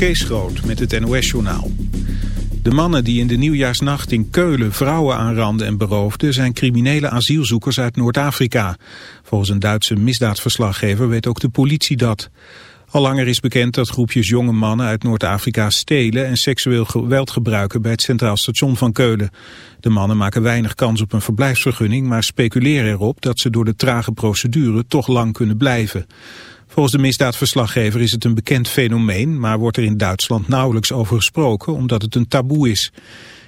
Kees Groot met het NOS-journaal. De mannen die in de nieuwjaarsnacht in Keulen vrouwen aanranden en beroofden... zijn criminele asielzoekers uit Noord-Afrika. Volgens een Duitse misdaadverslaggever weet ook de politie dat. Al langer is bekend dat groepjes jonge mannen uit Noord-Afrika stelen... en seksueel geweld gebruiken bij het Centraal Station van Keulen. De mannen maken weinig kans op een verblijfsvergunning... maar speculeren erop dat ze door de trage procedure toch lang kunnen blijven. Volgens de misdaadverslaggever is het een bekend fenomeen, maar wordt er in Duitsland nauwelijks over gesproken omdat het een taboe is.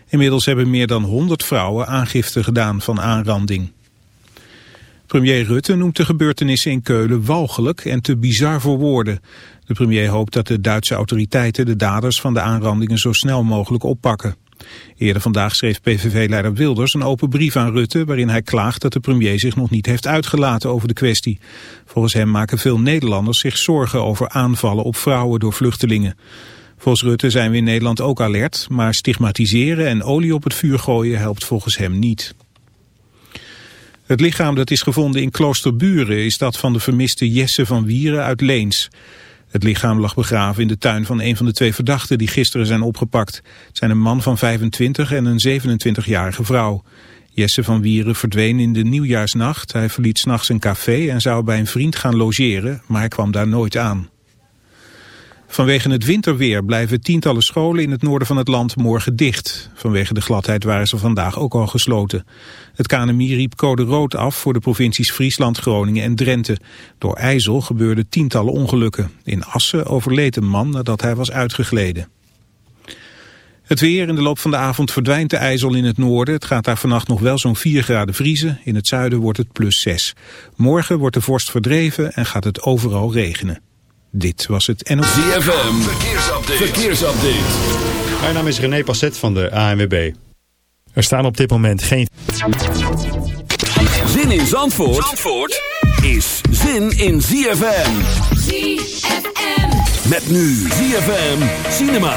Inmiddels hebben meer dan 100 vrouwen aangifte gedaan van aanranding. Premier Rutte noemt de gebeurtenissen in Keulen walgelijk en te bizar voor woorden. De premier hoopt dat de Duitse autoriteiten de daders van de aanrandingen zo snel mogelijk oppakken. Eerder vandaag schreef PVV-leider Wilders een open brief aan Rutte... waarin hij klaagt dat de premier zich nog niet heeft uitgelaten over de kwestie. Volgens hem maken veel Nederlanders zich zorgen over aanvallen op vrouwen door vluchtelingen. Volgens Rutte zijn we in Nederland ook alert... maar stigmatiseren en olie op het vuur gooien helpt volgens hem niet. Het lichaam dat is gevonden in Kloosterburen is dat van de vermiste Jesse van Wieren uit Leens... Het lichaam lag begraven in de tuin van een van de twee verdachten die gisteren zijn opgepakt. Het zijn een man van 25 en een 27-jarige vrouw. Jesse van Wieren verdween in de nieuwjaarsnacht. Hij verliet s'nachts een café en zou bij een vriend gaan logeren, maar hij kwam daar nooit aan. Vanwege het winterweer blijven tientallen scholen in het noorden van het land morgen dicht. Vanwege de gladheid waren ze vandaag ook al gesloten. Het KNMI riep code rood af voor de provincies Friesland, Groningen en Drenthe. Door IJssel gebeurden tientallen ongelukken. In Assen overleed een man nadat hij was uitgegleden. Het weer in de loop van de avond verdwijnt de ijzel in het noorden. Het gaat daar vannacht nog wel zo'n 4 graden vriezen. In het zuiden wordt het plus 6. Morgen wordt de vorst verdreven en gaat het overal regenen. Dit was het NOS. ZFM, verkeersupdate. verkeersupdate. Mijn naam is René Passet van de ANWB. Er staan op dit moment geen... Zin in Zandvoort, Zandvoort is zin in ZFM. ZFM. Met nu ZFM Cinema.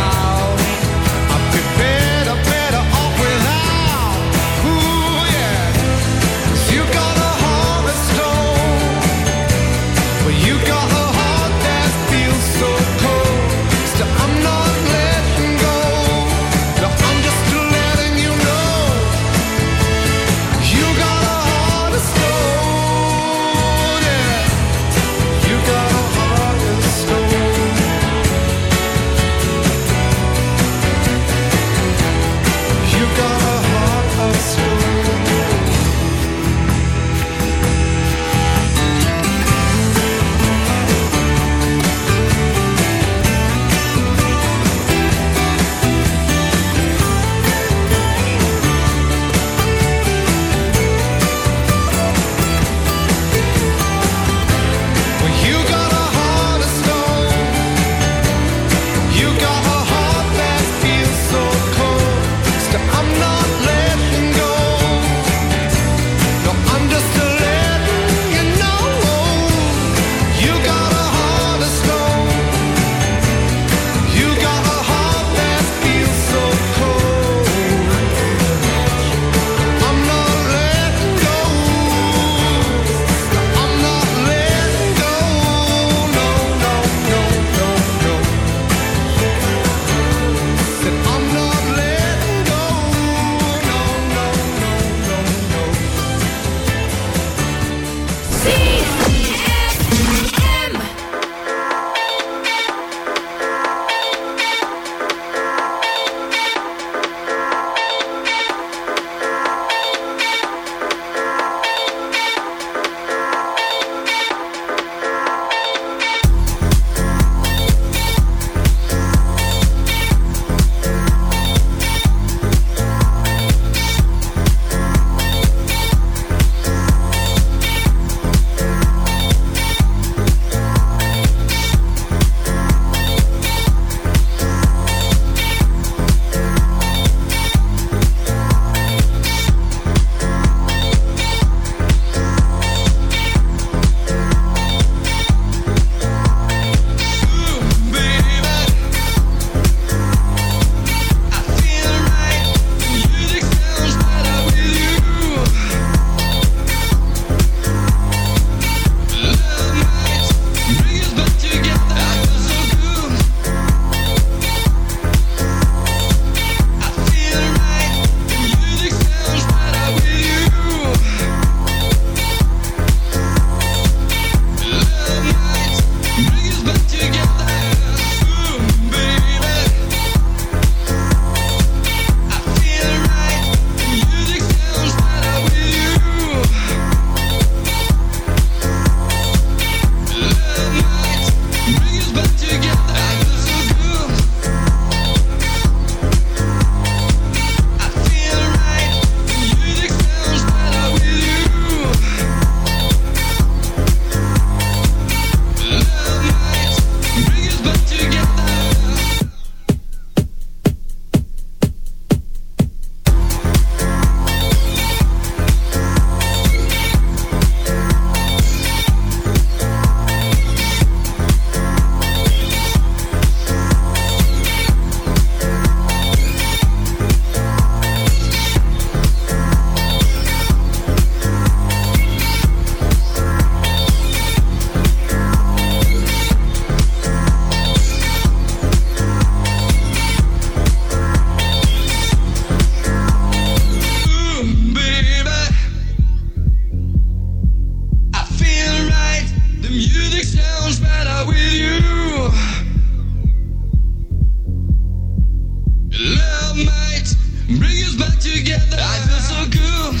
Love might bring us back together. I feel so good.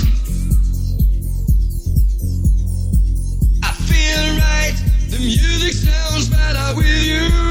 I feel right. The music sounds better with you.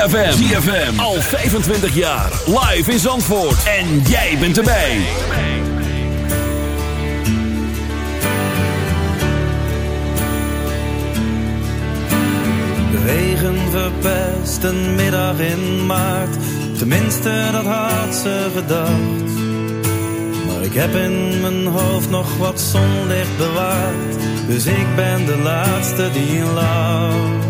ZFM. ZFM. Al 25 jaar. Live in Zandvoort. En jij bent erbij. De regen verpest een middag in maart. Tenminste, dat had ze gedacht. Maar ik heb in mijn hoofd nog wat zonlicht bewaard. Dus ik ben de laatste die lacht.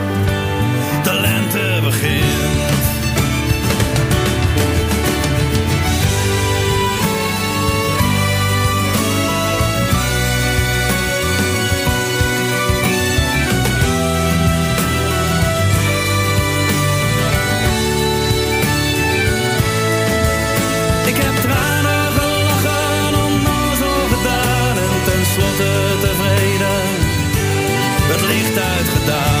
licht uitgedaan.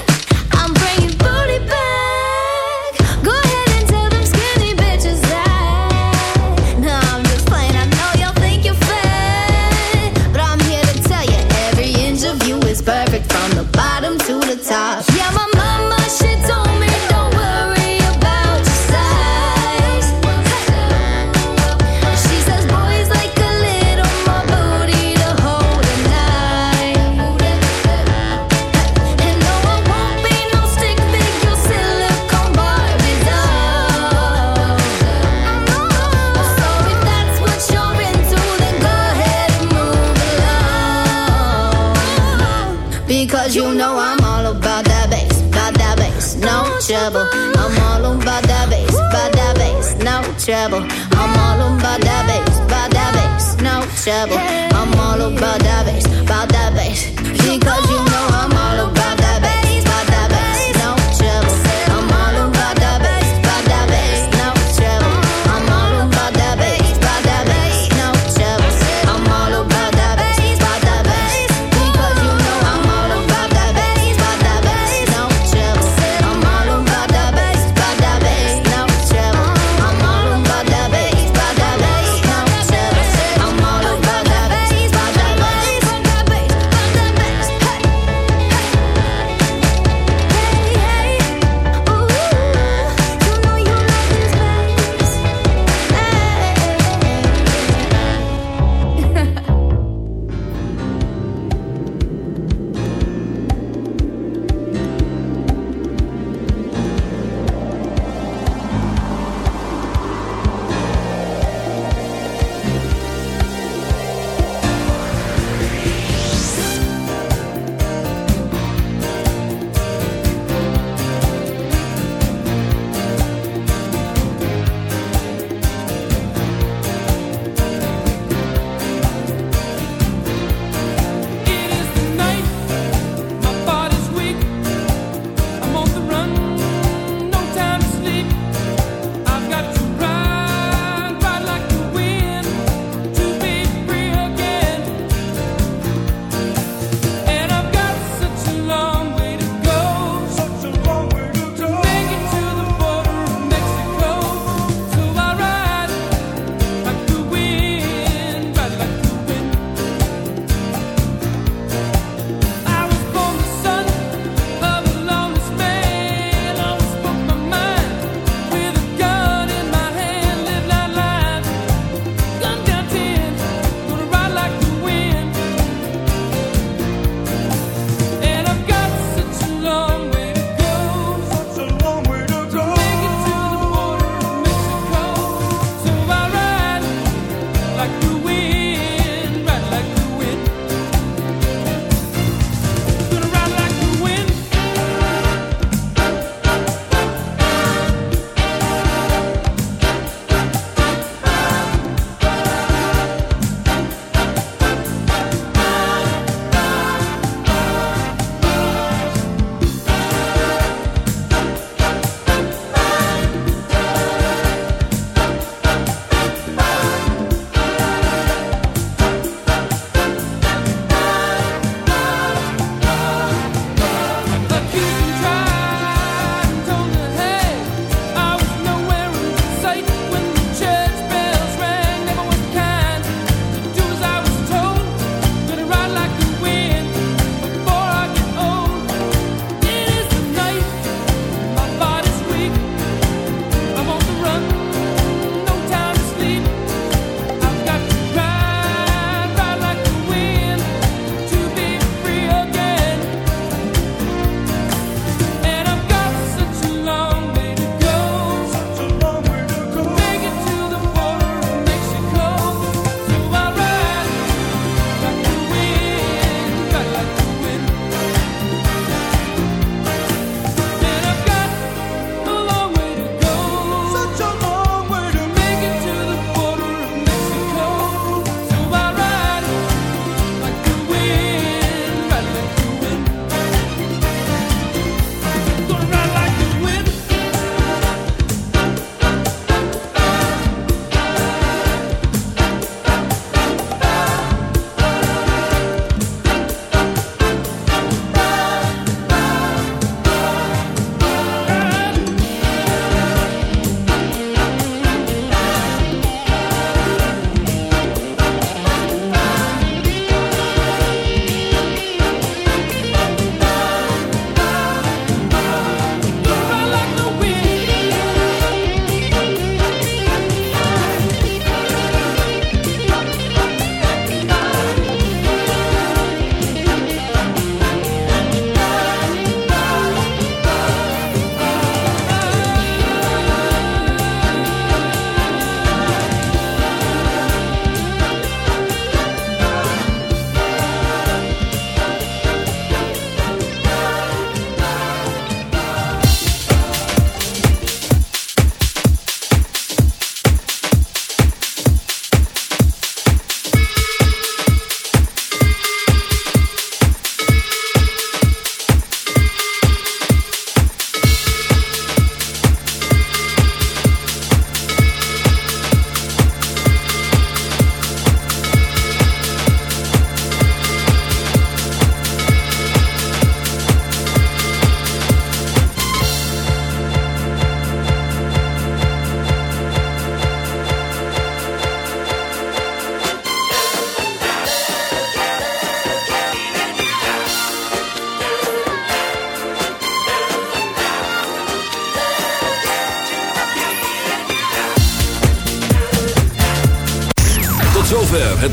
trouble.